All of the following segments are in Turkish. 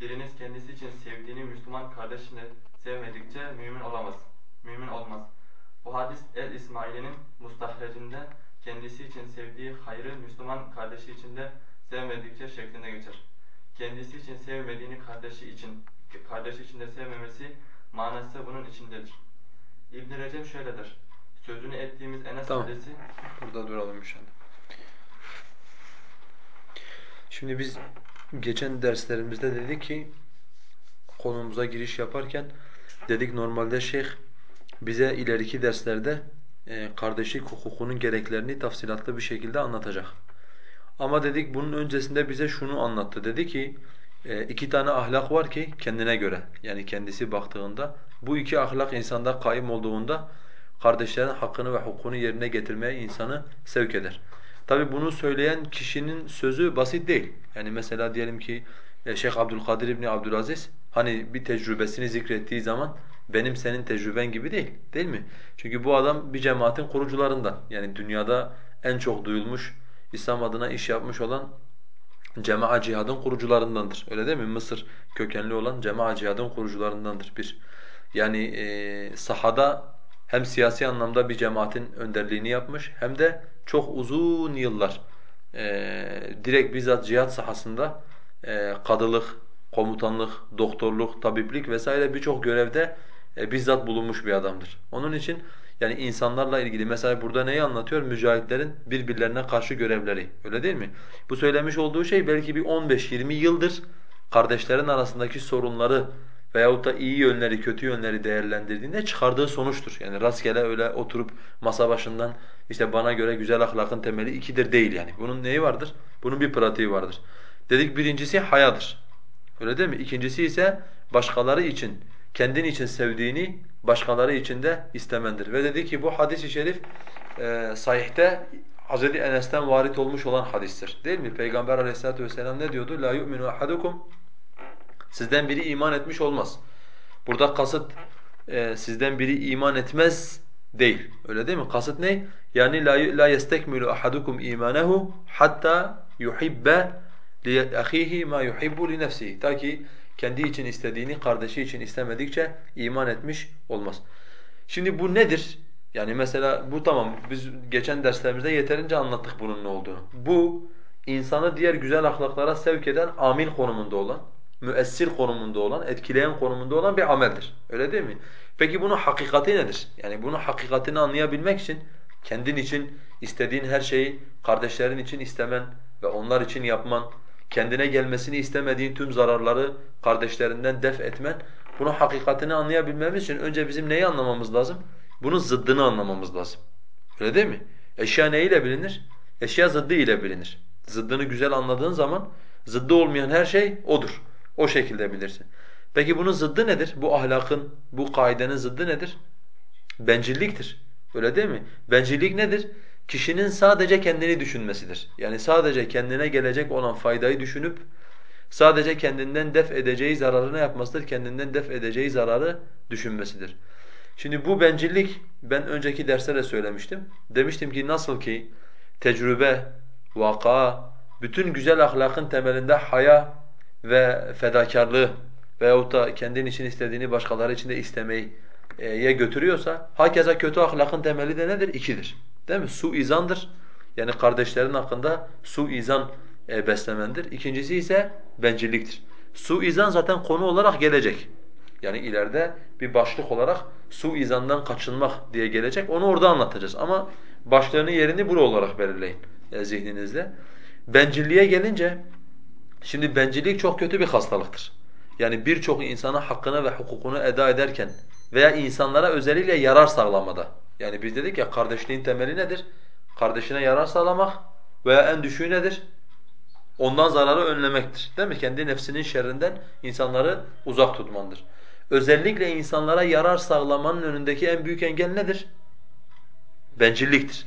Biriniz kendisi için sevdiğini Müslüman kardeşini sevmedikçe mümin olamaz. Mümin olmaz. Bu hadis El-İsmaili'nin mustahrecinde kendisi için sevdiği hayrı Müslüman kardeşi için de sevmedikçe şeklinde geçer. Kendisi için sevmediğini kardeşi için, kardeşi için de sevmemesi manası bunun içindedir. İbn Recep şöyle der. Sözünü ettiğimiz Enes tamam. hadisi Burada duralım inşallah. Şimdi biz geçen derslerimizde dedik ki konumuza giriş yaparken dedik normalde şeyh bize ileriki derslerde e, kardeşlik hukukunun gereklerini tafsilatlı bir şekilde anlatacak. Ama dedik bunun öncesinde bize şunu anlattı. Dedi ki e, iki tane ahlak var ki kendine göre yani kendisi baktığında bu iki ahlak insanda kaim olduğunda kardeşlerin hakkını ve hukukunu yerine getirmeye insanı sevk eder. Tabi bunu söyleyen kişinin sözü basit değil. Yani mesela diyelim ki e, Şeyh Abdülkadir İbni Abdülaziz hani bir tecrübesini zikrettiği zaman benim senin tecrüben gibi değil. Değil mi? Çünkü bu adam bir cemaatin kurucularından. Yani dünyada en çok duyulmuş İslam adına iş yapmış olan cemaat cihadın kurucularındandır. Öyle değil mi? Mısır kökenli olan cemaat cihadın kurucularındandır bir. Yani e, sahada hem siyasi anlamda bir cemaatin önderliğini yapmış hem de çok uzun yıllar e, direkt bizzat cihat sahasında e, kadılık, komutanlık, doktorluk, tabiplik vesaire birçok görevde e, bizzat bulunmuş bir adamdır. Onun için yani insanlarla ilgili mesela burada neyi anlatıyor? Mücahitlerin birbirlerine karşı görevleri. Öyle değil mi? Bu söylemiş olduğu şey belki bir 15-20 yıldır kardeşlerin arasındaki sorunları veyahut da iyi yönleri, kötü yönleri değerlendirdiğinde çıkardığı sonuçtur. Yani rastgele öyle oturup masa başından işte bana göre güzel ahlakın temeli ikidir değil yani. Bunun neyi vardır? Bunun bir pratiği vardır. Dedik birincisi hayadır. Öyle değil mi? İkincisi ise başkaları için, kendin için sevdiğini başkaları için de istemendir. Ve dedi ki bu hadis-i şerif e, sahihte Hz. Enes'ten varit olmuş olan hadistir. Değil mi? Peygamber aleyhissalatu vesselam ne diyordu? La yu'minu ahadukum Sizden biri iman etmiş olmaz. Burada kasıt e, sizden biri iman etmez değil. Öyle değil mi? Kasıt ne? Yani la la yestekmilu ahadukum imanehu hatta yuhibbe li ahihi ma yuhibbu li nefsihi. Ta ki kendi için istediğini kardeşi için istemedikçe iman etmiş olmaz. Şimdi bu nedir? Yani mesela bu tamam biz geçen derslerimizde yeterince anlattık bunun ne olduğunu. Bu insanı diğer güzel ahlaklara sevk eden amil konumunda olan, müessir konumunda olan, etkileyen konumunda olan bir ameldir. Öyle değil mi? Peki bunun hakikati nedir? Yani bunun hakikatini anlayabilmek için kendin için istediğin her şeyi kardeşlerin için istemen ve onlar için yapman, kendine gelmesini istemediğin tüm zararları kardeşlerinden def etmen, bunun hakikatini anlayabilmemiz için önce bizim neyi anlamamız lazım? Bunun zıddını anlamamız lazım. Öyle değil mi? Eşya neyle bilinir? Eşya zıddı ile bilinir. Zıddını güzel anladığın zaman zıddı olmayan her şey odur. O şekilde bilirsin. Peki bunun zıddı nedir? Bu ahlakın, bu kaidenin zıddı nedir? Bencilliktir. Öyle değil mi? Bencillik nedir? Kişinin sadece kendini düşünmesidir. Yani sadece kendine gelecek olan faydayı düşünüp sadece kendinden def edeceği zararı ne yapmasıdır? Kendinden def edeceği zararı düşünmesidir. Şimdi bu bencillik ben önceki derste de söylemiştim. Demiştim ki nasıl ki tecrübe, vaka, bütün güzel ahlakın temelinde haya ve fedakarlığı veyahut da kendin için istediğini başkaları için de istemeyi ye götürüyorsa hakeza kötü ahlakın temeli de nedir? İkidir. Değil mi? Suizandır. Yani kardeşlerin hakkında suizan e, beslemendir. İkincisi ise bencilliktir. Suizan zaten konu olarak gelecek. Yani ileride bir başlık olarak suizandan kaçınmak diye gelecek. Onu orada anlatacağız ama başlığını yerini bura olarak belirleyin e, zihninizde. Bencilliğe gelince şimdi bencillik çok kötü bir hastalıktır. Yani birçok insana hakkını ve hukukunu eda ederken veya insanlara özellikle yarar sağlamada. Yani biz dedik ya kardeşliğin temeli nedir? Kardeşine yarar sağlamak veya en düşüğü nedir? Ondan zararı önlemektir. Değil mi? Kendi nefsinin şerrinden insanları uzak tutmandır. Özellikle insanlara yarar sağlamanın önündeki en büyük engel nedir? Bencilliktir.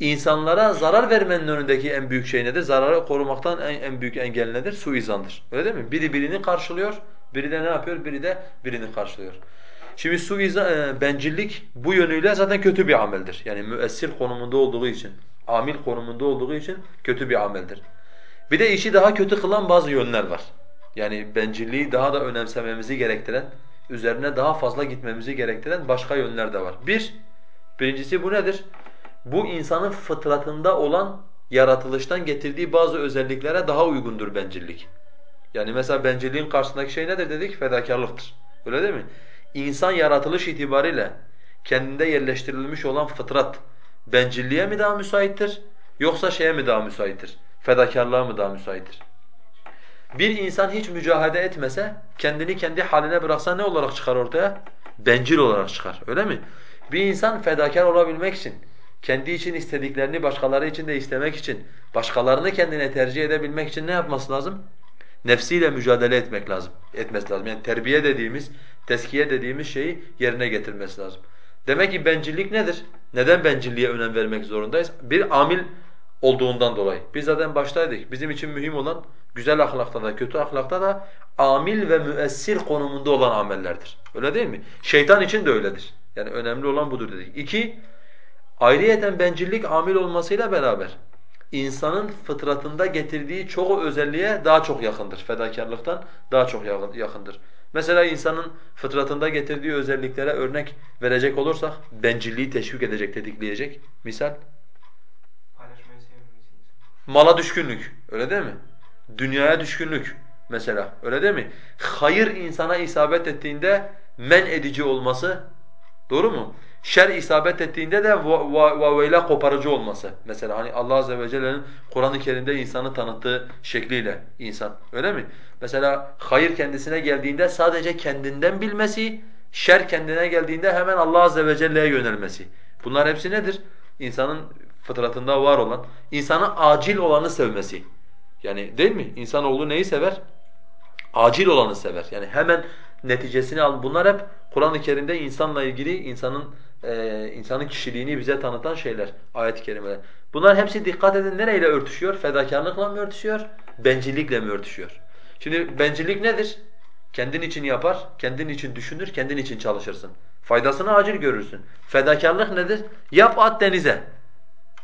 İnsanlara zarar vermenin önündeki en büyük şey nedir? Zararı korumaktan en, en büyük engel nedir? Suizandır. Öyle değil mi? Biri birini karşılıyor, biri de ne yapıyor? Biri de birini karşılıyor. Şimdi suizan, e, bencillik bu yönüyle zaten kötü bir ameldir. Yani müessir konumunda olduğu için, amil konumunda olduğu için kötü bir ameldir. Bir de işi daha kötü kılan bazı yönler var. Yani bencilliği daha da önemsememizi gerektiren, üzerine daha fazla gitmemizi gerektiren başka yönler de var. Bir, birincisi bu nedir? Bu insanın fıtratında olan yaratılıştan getirdiği bazı özelliklere daha uygundur bencillik. Yani mesela bencilliğin karşısındaki şey nedir dedik? Fedakarlıktır. Öyle değil mi? İnsan yaratılış itibariyle kendinde yerleştirilmiş olan fıtrat bencilliğe mi daha müsaittir yoksa şeye mi daha müsaittir? Fedakarlığa mı daha müsaittir? Bir insan hiç mücahede etmese, kendini kendi haline bıraksa ne olarak çıkar ortaya? Bencil olarak çıkar, öyle mi? Bir insan fedakar olabilmek için, kendi için istediklerini başkaları için de istemek için, başkalarını kendine tercih edebilmek için ne yapması lazım? Nefsiyle mücadele etmek lazım, etmesi lazım. Yani terbiye dediğimiz, teskiye dediğimiz şeyi yerine getirmesi lazım. Demek ki bencillik nedir? Neden bencilliğe önem vermek zorundayız? Bir amil olduğundan dolayı. Biz zaten baştaydık. Bizim için mühim olan güzel ahlakta da kötü ahlakta da amil ve müessir konumunda olan amellerdir. Öyle değil mi? Şeytan için de öyledir. Yani önemli olan budur dedik. İki, ayrıyeten bencillik amil olmasıyla beraber insanın fıtratında getirdiği çoğu özelliğe daha çok yakındır. Fedakarlıktan daha çok yakındır. Mesela insanın fıtratında getirdiği özelliklere örnek verecek olursak bencilliği teşvik edecek, tetikleyecek. Misal Mala düşkünlük, öyle değil mi? Dünyaya düşkünlük mesela, öyle değil mi? Hayır insana isabet ettiğinde men edici olması, doğru mu? Şer isabet ettiğinde de vaveyle koparıcı olması. Mesela hani Allah azze ve celle'nin Kur'an-ı Kerim'de insanı tanıttığı şekliyle insan, öyle mi? Mesela hayır kendisine geldiğinde sadece kendinden bilmesi, şer kendine geldiğinde hemen Allah azze ve celle'ye yönelmesi. Bunlar hepsi nedir? İnsanın fıtratında var olan, insana acil olanı sevmesi. Yani değil mi? İnsanoğlu neyi sever? Acil olanı sever. Yani hemen neticesini al. Bunlar hep Kur'an-ı Kerim'de insanla ilgili insanın e, insanın kişiliğini bize tanıtan şeyler, ayet-i kerimeler. Bunlar hepsi dikkat edin nereyle örtüşüyor? Fedakarlıkla mı örtüşüyor? Bencillikle mi örtüşüyor? Şimdi bencillik nedir? Kendin için yapar, kendin için düşünür, kendin için çalışırsın. Faydasını acil görürsün. Fedakarlık nedir? Yap at denize.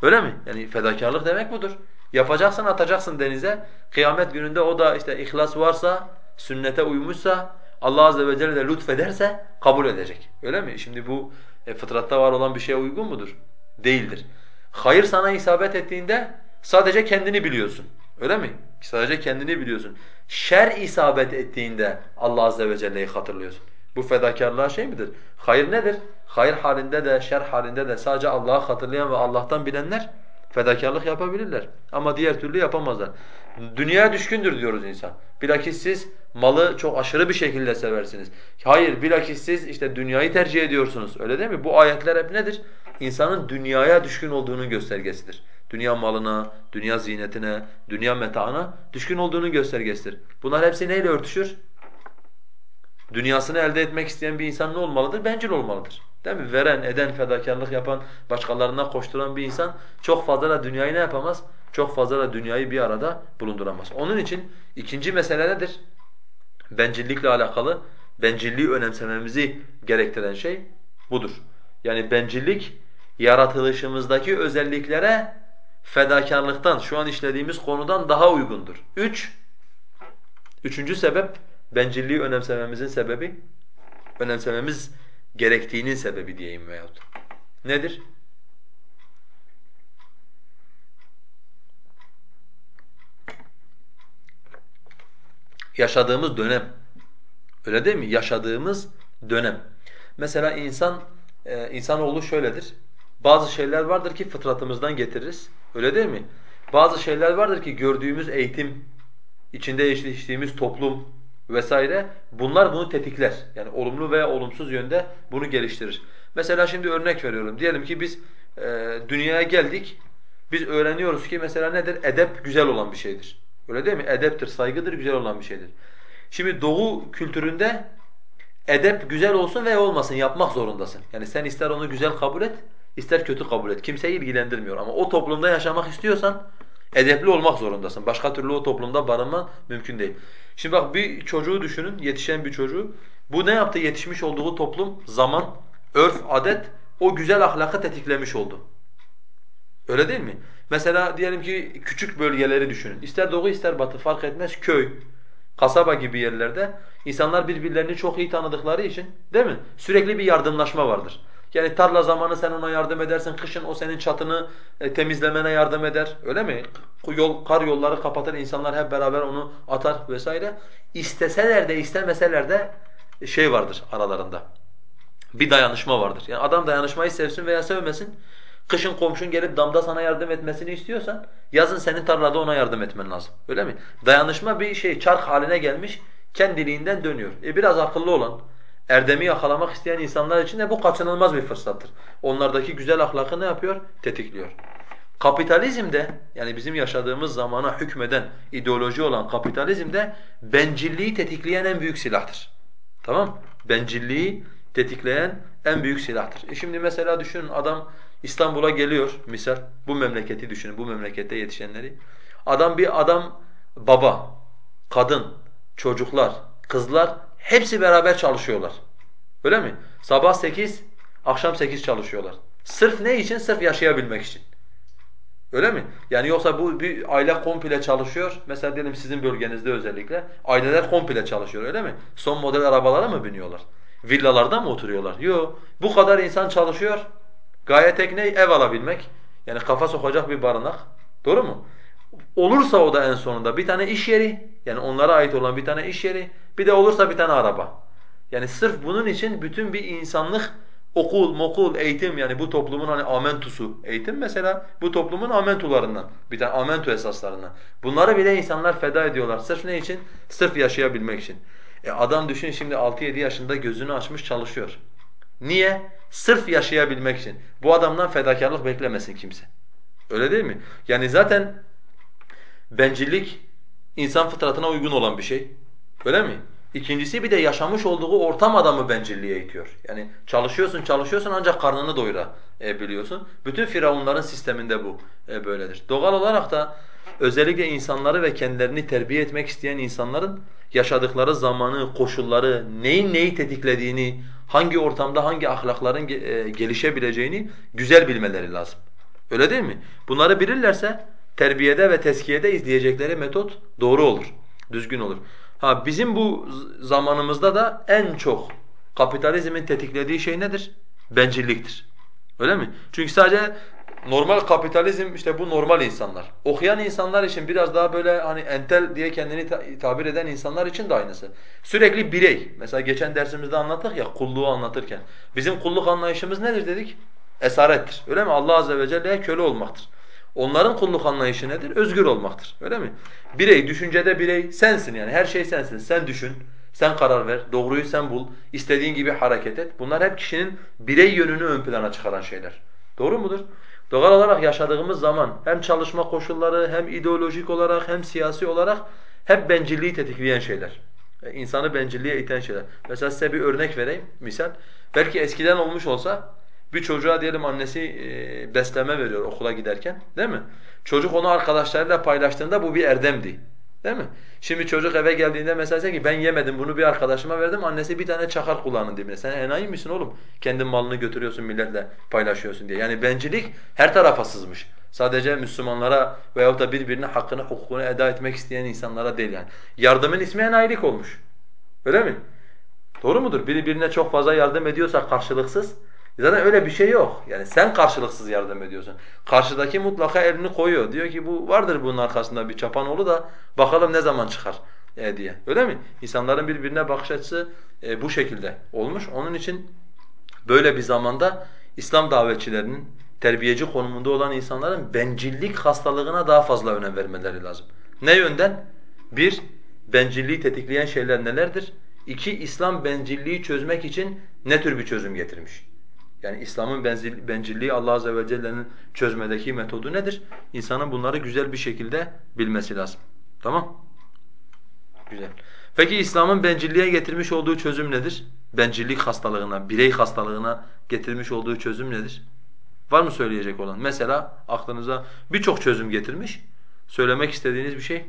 Öyle mi? Yani fedakarlık demek budur. Yapacaksın atacaksın denize. Kıyamet gününde o da işte ihlas varsa, sünnete uymuşsa, Allah azze ve celle de lütfederse kabul edecek. Öyle mi? Şimdi bu e, fıtratta var olan bir şeye uygun mudur? Değildir. Hayır sana isabet ettiğinde sadece kendini biliyorsun. Öyle mi? Sadece kendini biliyorsun. Şer isabet ettiğinde Allah azze ve celle'yi hatırlıyorsun. Bu fedakarlığa şey midir? Hayır nedir? Hayır halinde de şer halinde de sadece Allah'ı hatırlayan ve Allah'tan bilenler fedakarlık yapabilirler. Ama diğer türlü yapamazlar. Dünyaya düşkündür diyoruz insan. Bilakis siz malı çok aşırı bir şekilde seversiniz. Hayır bilakis siz işte dünyayı tercih ediyorsunuz. Öyle değil mi? Bu ayetler hep nedir? İnsanın dünyaya düşkün olduğunun göstergesidir. Dünya malına, dünya zinetine, dünya metaına düşkün olduğunun göstergesidir. Bunlar hepsi neyle örtüşür? Dünyasını elde etmek isteyen bir insan ne olmalıdır? Bencil olmalıdır. Değil mi? Veren, eden, fedakarlık yapan, başkalarına koşturan bir insan çok fazla da dünyayı ne yapamaz? Çok fazla da dünyayı bir arada bulunduramaz. Onun için ikinci mesele nedir? Bencillikle alakalı, bencilliği önemsememizi gerektiren şey budur. Yani bencillik yaratılışımızdaki özelliklere fedakarlıktan, şu an işlediğimiz konudan daha uygundur. Üç, üçüncü sebep, bencilliği önemsememizin sebebi, önemsememiz gerektiğinin sebebi diyeyim veyahut. Nedir? Yaşadığımız dönem. Öyle değil mi? Yaşadığımız dönem. Mesela insan e, insanoğlu şöyledir. Bazı şeyler vardır ki fıtratımızdan getiririz. Öyle değil mi? Bazı şeyler vardır ki gördüğümüz eğitim, içinde yetiştiğimiz toplum, vesaire. Bunlar bunu tetikler. Yani olumlu veya olumsuz yönde bunu geliştirir. Mesela şimdi örnek veriyorum. Diyelim ki biz e, dünyaya geldik. Biz öğreniyoruz ki mesela nedir? Edep güzel olan bir şeydir. Öyle değil mi? Edeptir, saygıdır, güzel olan bir şeydir. Şimdi doğu kültüründe edep güzel olsun veya olmasın yapmak zorundasın. Yani sen ister onu güzel kabul et, ister kötü kabul et. Kimseyi ilgilendirmiyor ama o toplumda yaşamak istiyorsan edepli olmak zorundasın. Başka türlü o toplumda barınman mümkün değil. Şimdi bak bir çocuğu düşünün, yetişen bir çocuğu. Bu ne yaptı? Yetişmiş olduğu toplum, zaman, örf, adet o güzel ahlakı tetiklemiş oldu. Öyle değil mi? Mesela diyelim ki küçük bölgeleri düşünün. İster doğu ister batı fark etmez köy, kasaba gibi yerlerde insanlar birbirlerini çok iyi tanıdıkları için değil mi? Sürekli bir yardımlaşma vardır. Yani tarla zamanı sen ona yardım edersin, kışın o senin çatını e, temizlemene yardım eder. Öyle mi? Yol, kar yolları kapatır, insanlar hep beraber onu atar vesaire. İsteseler de istemeseler de şey vardır aralarında. Bir dayanışma vardır. Yani adam dayanışmayı sevsin veya sevmesin. Kışın komşun gelip damda sana yardım etmesini istiyorsan yazın senin tarlada ona yardım etmen lazım. Öyle mi? Dayanışma bir şey çark haline gelmiş, kendiliğinden dönüyor. E biraz akıllı olan, erdemi yakalamak isteyen insanlar için de bu kaçınılmaz bir fırsattır. Onlardaki güzel ahlakı ne yapıyor? Tetikliyor. Kapitalizmde yani bizim yaşadığımız zamana hükmeden ideoloji olan kapitalizmde bencilliği tetikleyen en büyük silahtır. Tamam? Bencilliği tetikleyen en büyük silahtır. E şimdi mesela düşünün adam İstanbul'a geliyor misal. Bu memleketi düşünün, bu memlekette yetişenleri. Adam bir adam, baba, kadın, çocuklar, kızlar hepsi beraber çalışıyorlar. Öyle mi? Sabah sekiz, akşam sekiz çalışıyorlar. Sırf ne için? Sırf yaşayabilmek için. Öyle mi? Yani yoksa bu bir aile komple çalışıyor. Mesela diyelim sizin bölgenizde özellikle aileler komple çalışıyor öyle mi? Son model arabalara mı biniyorlar? Villalarda mı oturuyorlar? Yok. Bu kadar insan çalışıyor. Gaye tek ne? Ev alabilmek. Yani kafa sokacak bir barınak. Doğru mu? Olursa o da en sonunda bir tane iş yeri, yani onlara ait olan bir tane iş yeri, bir de olursa bir tane araba. Yani sırf bunun için bütün bir insanlık okul, mokul, eğitim yani bu toplumun hani amentusu, eğitim mesela bu toplumun amentularından, bir tane amentu esaslarından. Bunları bile insanlar feda ediyorlar. Sırf ne için? Sırf yaşayabilmek için. E adam düşün şimdi 6-7 yaşında gözünü açmış çalışıyor. Niye? Sırf yaşayabilmek için. Bu adamdan fedakarlık beklemesin kimse. Öyle değil mi? Yani zaten bencillik insan fıtratına uygun olan bir şey. Öyle mi? İkincisi bir de yaşamış olduğu ortam adamı bencilliğe itiyor. Yani çalışıyorsun çalışıyorsun ancak karnını doyurabiliyorsun. Bütün firavunların sisteminde bu e, böyledir. Doğal olarak da özellikle insanları ve kendilerini terbiye etmek isteyen insanların yaşadıkları zamanı, koşulları, neyin neyi tetiklediğini, hangi ortamda hangi ahlakların e, gelişebileceğini güzel bilmeleri lazım. Öyle değil mi? Bunları bilirlerse terbiyede ve teskiyede izleyecekleri metot doğru olur, düzgün olur. Ha bizim bu zamanımızda da en çok kapitalizmin tetiklediği şey nedir? Bencilliktir. Öyle mi? Çünkü sadece normal kapitalizm işte bu normal insanlar. Okuyan insanlar için biraz daha böyle hani entel diye kendini tabir eden insanlar için de aynısı. Sürekli birey. Mesela geçen dersimizde anlattık ya kulluğu anlatırken. Bizim kulluk anlayışımız nedir dedik? Esarettir. Öyle mi? Allah azze ve celle'ye köle olmaktır. Onların kulluk anlayışı nedir? Özgür olmaktır. Öyle mi? Birey, düşüncede birey sensin yani. Her şey sensin. Sen düşün, sen karar ver, doğruyu sen bul, istediğin gibi hareket et. Bunlar hep kişinin birey yönünü ön plana çıkaran şeyler. Doğru mudur? Doğal olarak yaşadığımız zaman hem çalışma koşulları hem ideolojik olarak hem siyasi olarak hep bencilliği tetikleyen şeyler. E, insanı bencilliğe iten şeyler. Mesela size bir örnek vereyim, misal. Belki eskiden olmuş olsa bir çocuğa diyelim annesi e, besleme veriyor okula giderken değil mi? Çocuk onu arkadaşlarıyla paylaştığında bu bir erdemdi. Değil mi? Şimdi çocuk eve geldiğinde mesela ki ben yemedim bunu bir arkadaşıma verdim annesi bir tane çakar kulağının dibine. Sen enayi misin oğlum? Kendin malını götürüyorsun milletle paylaşıyorsun diye. Yani bencillik her tarafa sızmış. Sadece Müslümanlara veyahut da birbirine hakkını hukukunu eda etmek isteyen insanlara değil yani. Yardımın ismi enayilik olmuş. Öyle mi? Doğru mudur? Biri birine çok fazla yardım ediyorsa karşılıksız Zaten öyle bir şey yok. Yani sen karşılıksız yardım ediyorsun. Karşıdaki mutlaka elini koyuyor. Diyor ki bu vardır bunun arkasında bir çapanoğlu da bakalım ne zaman çıkar e, diye. Öyle mi? İnsanların birbirine bakış açısı e, bu şekilde olmuş. Onun için böyle bir zamanda İslam davetçilerinin terbiyeci konumunda olan insanların bencillik hastalığına daha fazla önem vermeleri lazım. Ne yönden? Bir, bencilliği tetikleyen şeyler nelerdir? İki, İslam bencilliği çözmek için ne tür bir çözüm getirmiş? Yani İslam'ın bencilliği Allah Azze ve Celle'nin çözmedeki metodu nedir? İnsanın bunları güzel bir şekilde bilmesi lazım. Tamam? Güzel. Peki İslam'ın bencilliğe getirmiş olduğu çözüm nedir? Bencillik hastalığına, birey hastalığına getirmiş olduğu çözüm nedir? Var mı söyleyecek olan? Mesela aklınıza birçok çözüm getirmiş. Söylemek istediğiniz bir şey?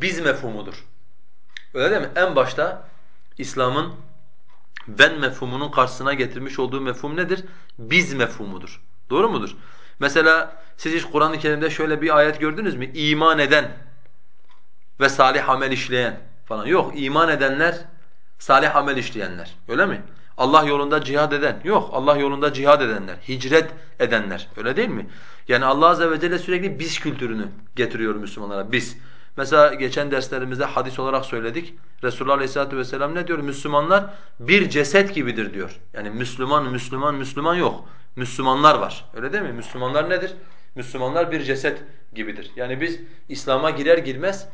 Biz mefhumudur. Öyle değil mi? En başta İslam'ın ben mefhumunun karşısına getirmiş olduğu mefhum nedir? Biz mefhumudur. Doğru mudur? Mesela siz hiç Kur'an-ı Kerim'de şöyle bir ayet gördünüz mü? İman eden ve salih amel işleyen falan. Yok, iman edenler, salih amel işleyenler. Öyle mi? Allah yolunda cihad eden. Yok, Allah yolunda cihad edenler, hicret edenler. Öyle değil mi? Yani Allah azze ve celle sürekli biz kültürünü getiriyor Müslümanlara. Biz. Mesela geçen derslerimizde hadis olarak söyledik. Resulullah Aleyhisselatü Vesselam ne diyor? Müslümanlar bir ceset gibidir diyor. Yani Müslüman, Müslüman, Müslüman yok. Müslümanlar var. Öyle değil mi? Müslümanlar nedir? Müslümanlar bir ceset gibidir. Yani biz İslam'a girer girmez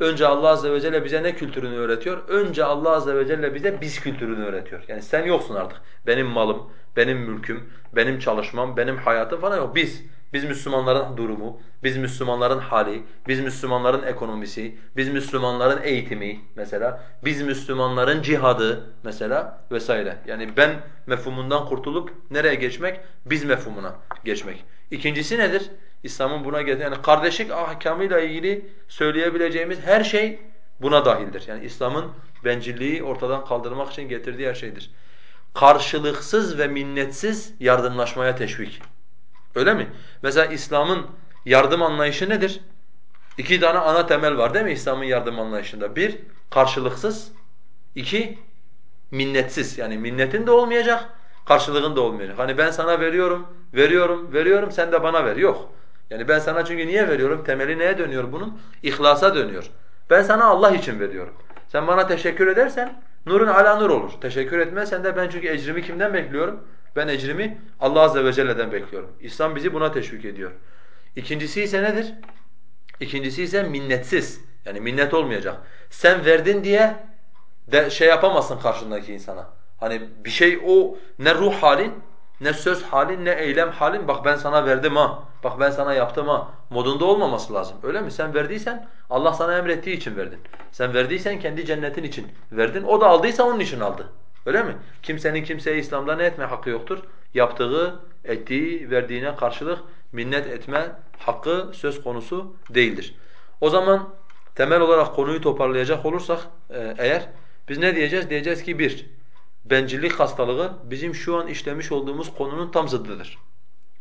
önce Allah azze ve celle bize ne kültürünü öğretiyor? Önce Allah azze ve celle bize biz kültürünü öğretiyor. Yani sen yoksun artık. Benim malım, benim mülküm, benim çalışmam, benim hayatım falan yok. Biz biz Müslümanların durumu, biz Müslümanların hali, biz Müslümanların ekonomisi, biz Müslümanların eğitimi mesela, biz Müslümanların cihadı mesela vesaire. Yani ben mefhumundan kurtulup nereye geçmek? Biz mefhumuna geçmek. İkincisi nedir? İslam'ın buna getiren yani kardeşlik ahkamıyla ilgili söyleyebileceğimiz her şey buna dahildir. Yani İslam'ın bencilliği ortadan kaldırmak için getirdiği her şeydir. Karşılıksız ve minnetsiz yardımlaşmaya teşvik. Öyle mi? Mesela İslam'ın yardım anlayışı nedir? İki tane ana temel var değil mi İslam'ın yardım anlayışında? Bir, karşılıksız. iki minnetsiz. Yani minnetin de olmayacak, karşılığın da olmayacak. Hani ben sana veriyorum, veriyorum, veriyorum, sen de bana ver. Yok. Yani ben sana çünkü niye veriyorum? Temeli neye dönüyor bunun? İhlasa dönüyor. Ben sana Allah için veriyorum. Sen bana teşekkür edersen nurun ala nur olur. Teşekkür etmezsen de ben çünkü ecrimi kimden bekliyorum? Ben ecrimi Allah azze ve celle'den bekliyorum. İslam bizi buna teşvik ediyor. İkincisi ise nedir? İkincisi ise minnetsiz. Yani minnet olmayacak. Sen verdin diye de şey yapamazsın karşındaki insana. Hani bir şey o ne ruh halin, ne söz halin, ne eylem halin. Bak ben sana verdim ha. Bak ben sana yaptım ha. Modunda olmaması lazım. Öyle mi? Sen verdiysen Allah sana emrettiği için verdin. Sen verdiysen kendi cennetin için verdin. O da aldıysa onun için aldı. Öyle mi? Kimsenin kimseye İslam'da ne etme hakkı yoktur? Yaptığı, ettiği, verdiğine karşılık minnet etme hakkı söz konusu değildir. O zaman temel olarak konuyu toparlayacak olursak e, eğer biz ne diyeceğiz? Diyeceğiz ki bir, bencillik hastalığı bizim şu an işlemiş olduğumuz konunun tam zıddıdır.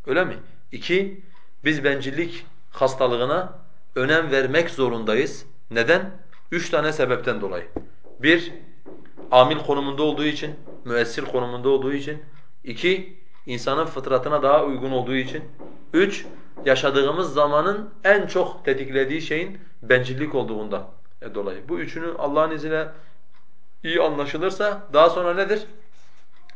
Öyle mi? İki, biz bencillik hastalığına önem vermek zorundayız. Neden? Üç tane sebepten dolayı. Bir, amil konumunda olduğu için, müessir konumunda olduğu için. iki insanın fıtratına daha uygun olduğu için. Üç, yaşadığımız zamanın en çok tetiklediği şeyin bencillik olduğundan dolayı. Bu üçünü Allah'ın izniyle iyi anlaşılırsa daha sonra nedir?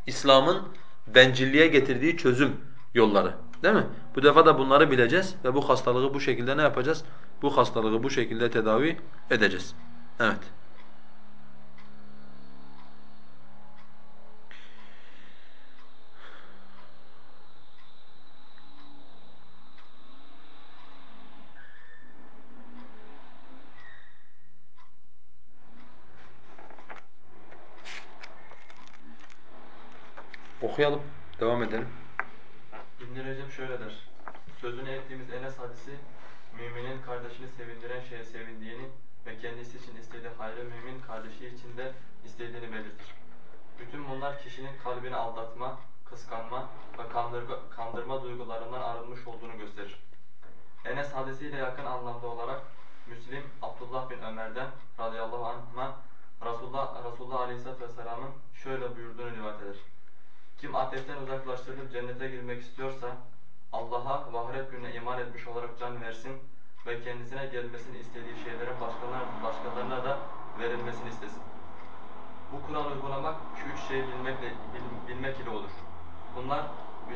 İslam'ın bencilliğe getirdiği çözüm yolları. Değil mi? Bu defa da bunları bileceğiz ve bu hastalığı bu şekilde ne yapacağız? Bu hastalığı bu şekilde tedavi edeceğiz. Evet. Okuyalım, devam edelim. İbn Recep şöyle der. Sözünü ettiğimiz Enes hadisi müminin kardeşini sevindiren şeye sevindiğini ve kendisi için istediği hayrı mümin kardeşi için de istediğini belirtir. Bütün bunlar kişinin kalbini aldatma, kıskanma ve kandırma, kandırma duygularından arınmış olduğunu gösterir. Enes hadisiyle yakın anlamda olarak Müslim Abdullah bin Ömer'den radıyallahu anh'a Resulullah, Resulullah aleyhisselatü vesselamın şöyle buyurduğunu rivayet eder. Kim ateşten uzaklaştırılıp cennete girmek istiyorsa Allah'a ve ahiret gününe iman etmiş olarak can versin ve kendisine gelmesini istediği şeylerin başkalarına, da verilmesini istesin. Bu kural uygulamak şu üç şeyi bilmekle, bil, bilmek ile olur. Bunlar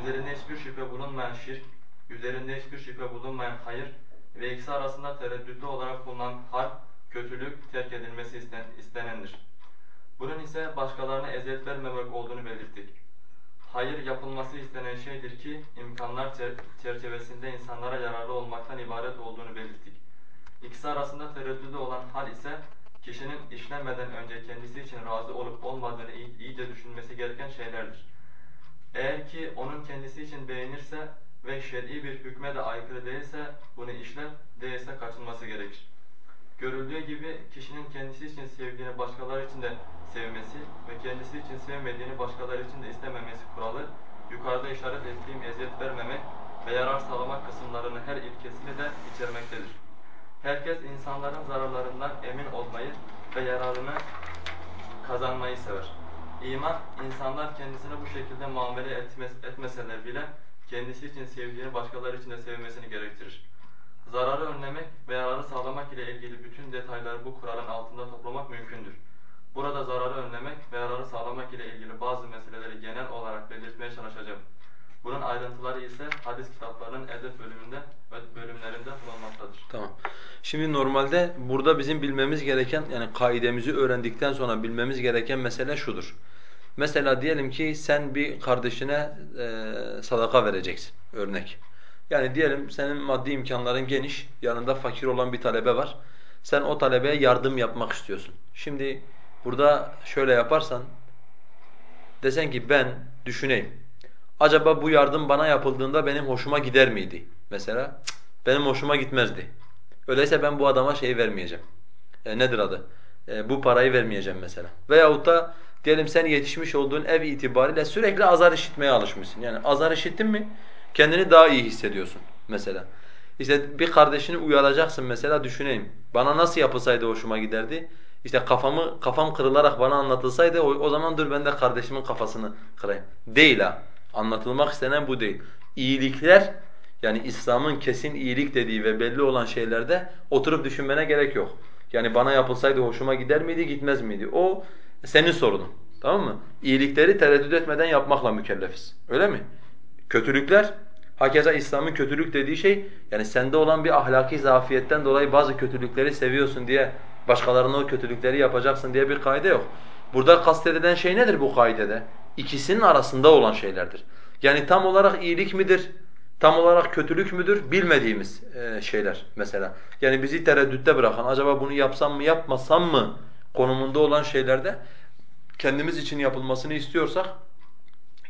üzerinde hiçbir şüphe bulunmayan şirk, üzerinde hiçbir şüphe bulunmayan hayır ve ikisi arasında tereddütlü olarak bulunan hal, kötülük terk edilmesi isten, istenendir. Bunun ise başkalarına eziyet vermemek olduğunu belirttik. Hayır yapılması istenen şeydir ki imkanlar çerçevesinde insanlara yararlı olmaktan ibaret olduğunu belirttik. İkisi arasında tereddütlü olan hal ise kişinin işlemeden önce kendisi için razı olup olmadığını iyice düşünmesi gereken şeylerdir. Eğer ki onun kendisi için beğenirse ve şer'i bir hükme de aykırı değilse bunu işler, değilse kaçınması gerekir. Görüldüğü gibi kişinin kendisi için sevdiğini başkaları için de sevmesi ve kendisi için sevmediğini başkaları için de istememesi kuralı, yukarıda işaret ettiğim eziyet vermemek ve yarar sağlamak kısımlarının her ilkesini de içermektedir. Herkes insanların zararlarından emin olmayı ve yararını kazanmayı sever. İman, insanlar kendisine bu şekilde muamele etmez, etmeseler bile kendisi için sevdiğini başkaları için de sevmesini gerektirir. Zararı önlemek ve yararı sağlamak ile ilgili bütün detayları bu kuralın altında toplamak mümkündür. Burada zararı önlemek ve yararı sağlamak ile ilgili bazı meseleleri genel olarak belirtmeye çalışacağım. Bunun ayrıntıları ise hadis kitaplarının edep bölümünde bölümlerinde bulunmaktadır. Tamam. Şimdi normalde burada bizim bilmemiz gereken yani kaidemizi öğrendikten sonra bilmemiz gereken mesele şudur. Mesela diyelim ki sen bir kardeşine e, sadaka vereceksin örnek. Yani diyelim senin maddi imkanların geniş, yanında fakir olan bir talebe var. Sen o talebeye yardım yapmak istiyorsun. Şimdi burada şöyle yaparsan, desen ki ben düşüneyim. Acaba bu yardım bana yapıldığında benim hoşuma gider miydi? Mesela benim hoşuma gitmezdi. Öyleyse ben bu adama şey vermeyeceğim. E, nedir adı? E, bu parayı vermeyeceğim mesela. Veyahut da diyelim sen yetişmiş olduğun ev itibariyle sürekli azar işitmeye alışmışsın. Yani azar işittin mi kendini daha iyi hissediyorsun mesela. İşte bir kardeşini uyaracaksın mesela düşüneyim. Bana nasıl yapılsaydı hoşuma giderdi? İşte kafamı kafam kırılarak bana anlatılsaydı o, o zaman dur ben de kardeşimin kafasını kırayım. Değil ha. Anlatılmak istenen bu değil. İyilikler yani İslam'ın kesin iyilik dediği ve belli olan şeylerde oturup düşünmene gerek yok. Yani bana yapılsaydı hoşuma gider miydi, gitmez miydi? O senin sorunun. Tamam mı? İyilikleri tereddüt etmeden yapmakla mükellefiz. Öyle mi? Kötülükler, hakeza İslam'ın kötülük dediği şey, yani sende olan bir ahlaki zafiyetten dolayı bazı kötülükleri seviyorsun diye başkalarına o kötülükleri yapacaksın diye bir kaide yok. Burada kastedilen şey nedir bu kaidede? İkisinin arasında olan şeylerdir. Yani tam olarak iyilik midir, tam olarak kötülük müdür bilmediğimiz e, şeyler mesela. Yani bizi tereddütte bırakan, acaba bunu yapsam mı yapmasam mı konumunda olan şeylerde kendimiz için yapılmasını istiyorsak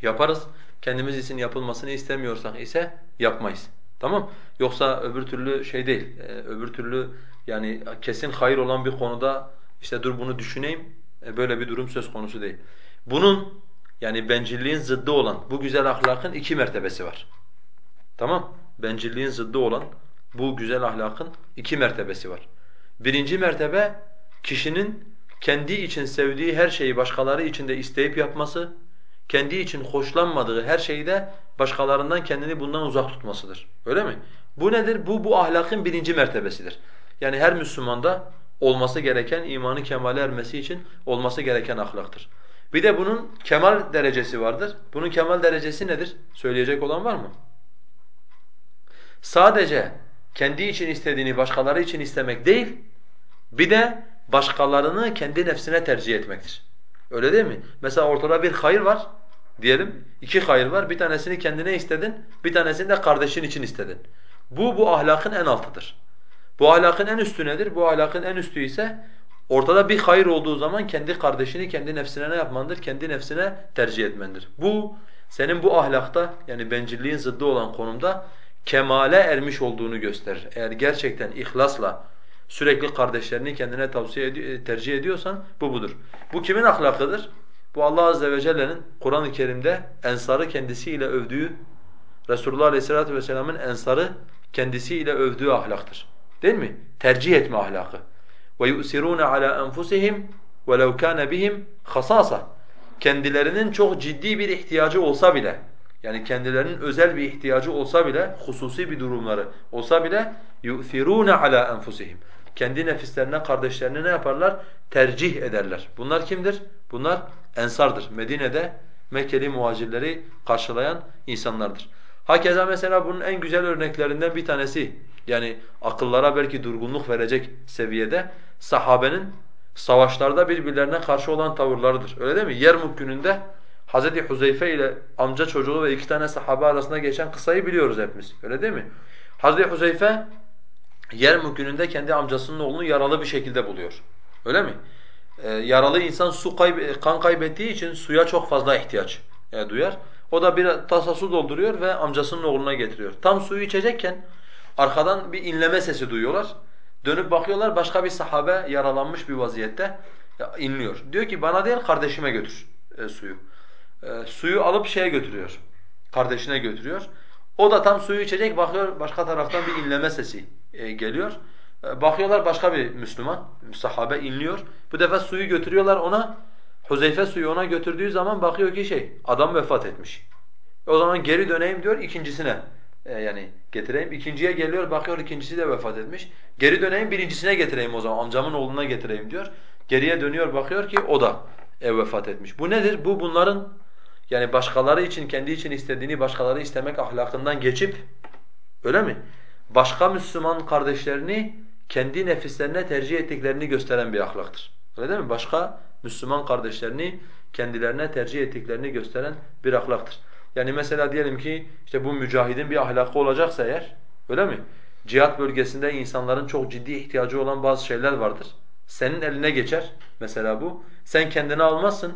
yaparız. Kendimiz için yapılmasını istemiyorsak ise yapmayız. Tamam? Yoksa öbür türlü şey değil. E, öbür türlü yani kesin hayır olan bir konuda işte dur bunu düşüneyim. E, böyle bir durum söz konusu değil. Bunun yani bencilliğin zıddı olan bu güzel ahlakın iki mertebesi var. Tamam? Bencilliğin zıddı olan bu güzel ahlakın iki mertebesi var. Birinci mertebe kişinin kendi için sevdiği her şeyi başkaları için de isteyip yapması, kendi için hoşlanmadığı her şeyi de başkalarından kendini bundan uzak tutmasıdır. Öyle mi? Bu nedir? Bu bu ahlakın birinci mertebesidir. Yani her Müslümanda olması gereken imanı kemale ermesi için olması gereken ahlaktır. Bir de bunun kemal derecesi vardır. Bunun kemal derecesi nedir? Söyleyecek olan var mı? Sadece kendi için istediğini başkaları için istemek değil, bir de başkalarını kendi nefsine tercih etmektir. Öyle değil mi? Mesela ortada bir hayır var diyelim. iki hayır var. Bir tanesini kendine istedin, bir tanesini de kardeşin için istedin. Bu bu ahlakın en altıdır. Bu ahlakın en üstü nedir? Bu ahlakın en üstü ise ortada bir hayır olduğu zaman kendi kardeşini kendi nefsine ne yapmandır? Kendi nefsine tercih etmendir. Bu senin bu ahlakta yani bencilliğin zıddı olan konumda kemale ermiş olduğunu gösterir. Eğer gerçekten ihlasla sürekli kardeşlerini kendine tavsiye ed tercih ediyorsan bu budur. Bu kimin ahlakıdır? Bu Allah azze ve celle'nin Kur'an-ı Kerim'de ensarı kendisiyle övdüğü Resulullah aleyhissalatu vesselam'ın ensarı kendisiyle övdüğü ahlaktır. Değil mi? Tercih etme ahlakı. وَيُؤْسِرُونَ عَلَى أَنفُسِهِمْ وَلَوْ كَانَ بِهِمْ خَصَاصًا Kendilerinin çok ciddi bir ihtiyacı olsa bile yani kendilerinin özel bir ihtiyacı olsa bile, hususi bir durumları olsa bile يُؤْثِرُونَ عَلَى أَنفُسِهِمْ kendi nefislerine, kardeşlerine ne yaparlar? Tercih ederler. Bunlar kimdir? Bunlar ensardır. Medine'de Mekkeli muhacirleri karşılayan insanlardır. Hakeza mesela bunun en güzel örneklerinden bir tanesi yani akıllara belki durgunluk verecek seviyede sahabenin savaşlarda birbirlerine karşı olan tavırlarıdır. Öyle değil mi? Yermuk gününde Hz. Huzeyfe ile amca çocuğu ve iki tane sahabe arasında geçen kısayı biliyoruz hepimiz. Öyle değil mi? Hz. Huzeyfe Yermuk gününde kendi amcasının oğlunu yaralı bir şekilde buluyor. Öyle mi? Ee, yaralı insan su kayb kan kaybettiği için suya çok fazla ihtiyaç e, duyar. O da bir tasa su dolduruyor ve amcasının oğluna getiriyor. Tam suyu içecekken arkadan bir inleme sesi duyuyorlar. Dönüp bakıyorlar başka bir sahabe yaralanmış bir vaziyette inliyor. Diyor ki bana değil kardeşime götür e, suyu. E, suyu alıp şeye götürüyor. Kardeşine götürüyor. O da tam suyu içecek bakıyor başka taraftan bir inleme sesi e, geliyor. E, bakıyorlar başka bir Müslüman, sahabe inliyor. Bu defa suyu götürüyorlar ona. Huzeyfe suyu ona götürdüğü zaman bakıyor ki şey adam vefat etmiş. O zaman geri döneyim diyor ikincisine e, yani getireyim. İkinciye geliyor bakıyor ikincisi de vefat etmiş. Geri döneyim birincisine getireyim o zaman amcamın oğluna getireyim diyor. Geriye dönüyor bakıyor ki o da e, vefat etmiş. Bu nedir? Bu bunların yani başkaları için kendi için istediğini başkaları istemek ahlakından geçip öyle mi? Başka Müslüman kardeşlerini kendi nefislerine tercih ettiklerini gösteren bir ahlaktır. Öyle değil mi? Başka Müslüman kardeşlerini kendilerine tercih ettiklerini gösteren bir ahlaktır. Yani mesela diyelim ki işte bu mücahidin bir ahlakı olacaksa eğer öyle mi? Cihat bölgesinde insanların çok ciddi ihtiyacı olan bazı şeyler vardır. Senin eline geçer mesela bu. Sen kendini almazsın.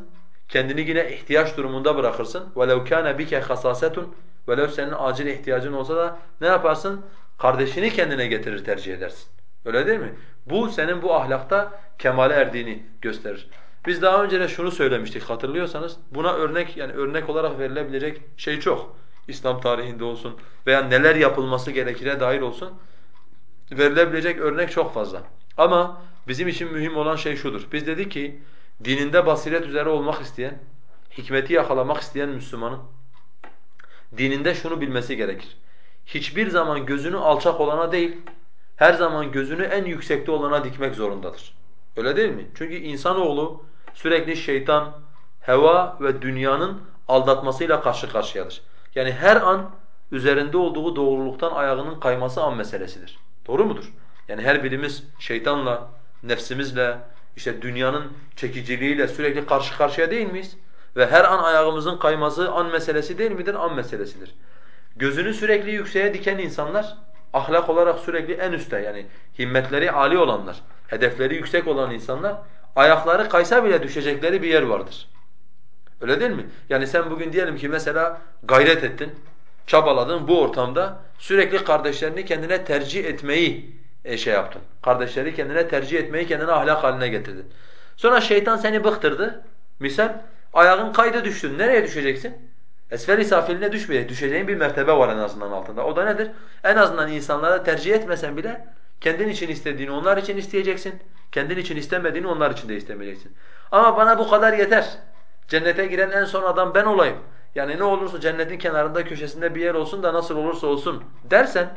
Kendini yine ihtiyaç durumunda bırakırsın. وَلَوْ كَانَ بِكَ خَصَاصَةٌ Velev senin acil ihtiyacın olsa da ne yaparsın? Kardeşini kendine getirir tercih edersin. Öyle değil mi? Bu senin bu ahlakta kemale erdiğini gösterir. Biz daha önce de şunu söylemiştik hatırlıyorsanız. Buna örnek yani örnek olarak verilebilecek şey çok. İslam tarihinde olsun veya neler yapılması gerekire dair olsun. Verilebilecek örnek çok fazla. Ama bizim için mühim olan şey şudur. Biz dedik ki dininde basiret üzere olmak isteyen, hikmeti yakalamak isteyen Müslümanın dininde şunu bilmesi gerekir. Hiçbir zaman gözünü alçak olana değil, her zaman gözünü en yüksekte olana dikmek zorundadır. Öyle değil mi? Çünkü insanoğlu sürekli şeytan, heva ve dünyanın aldatmasıyla karşı karşıyadır. Yani her an üzerinde olduğu doğruluktan ayağının kayması an meselesidir. Doğru mudur? Yani her birimiz şeytanla, nefsimizle, işte dünyanın çekiciliğiyle sürekli karşı karşıya değil miyiz? Ve her an ayağımızın kayması an meselesi değil midir? An meselesidir. Gözünü sürekli yükseğe diken insanlar ahlak olarak sürekli en üstte yani himmetleri âli olanlar, hedefleri yüksek olan insanlar ayakları kaysa bile düşecekleri bir yer vardır. Öyle değil mi? Yani sen bugün diyelim ki mesela gayret ettin, çabaladın bu ortamda sürekli kardeşlerini kendine tercih etmeyi e, şey yaptın. Kardeşleri kendine tercih etmeyi kendine ahlak haline getirdin. Sonra şeytan seni bıktırdı. Misal ayağın kaydı düştün. Nereye düşeceksin? Esfel-i safiline düşmeye, düşeceğin bir mertebe var en azından altında. O da nedir? En azından insanlara tercih etmesen bile kendin için istediğini onlar için isteyeceksin. Kendin için istemediğini onlar için de istemeyeceksin. Ama bana bu kadar yeter. Cennete giren en son adam ben olayım. Yani ne olursa cennetin kenarında köşesinde bir yer olsun da nasıl olursa olsun dersen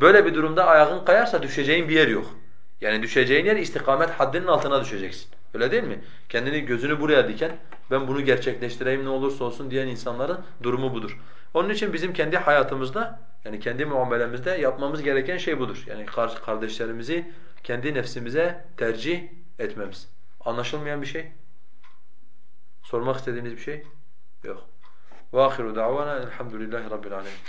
böyle bir durumda ayağın kayarsa düşeceğin bir yer yok. Yani düşeceğin yer istikamet haddinin altına düşeceksin. Öyle değil mi? Kendini gözünü buraya diken, ben bunu gerçekleştireyim ne olursa olsun diyen insanların durumu budur. Onun için bizim kendi hayatımızda, yani kendi muamelemizde yapmamız gereken şey budur. Yani kardeşlerimizi kendi nefsimize tercih etmemiz. Anlaşılmayan bir şey? Sormak istediğiniz bir şey? Yok. وآخر دعوانا الحمد لله رب العالمين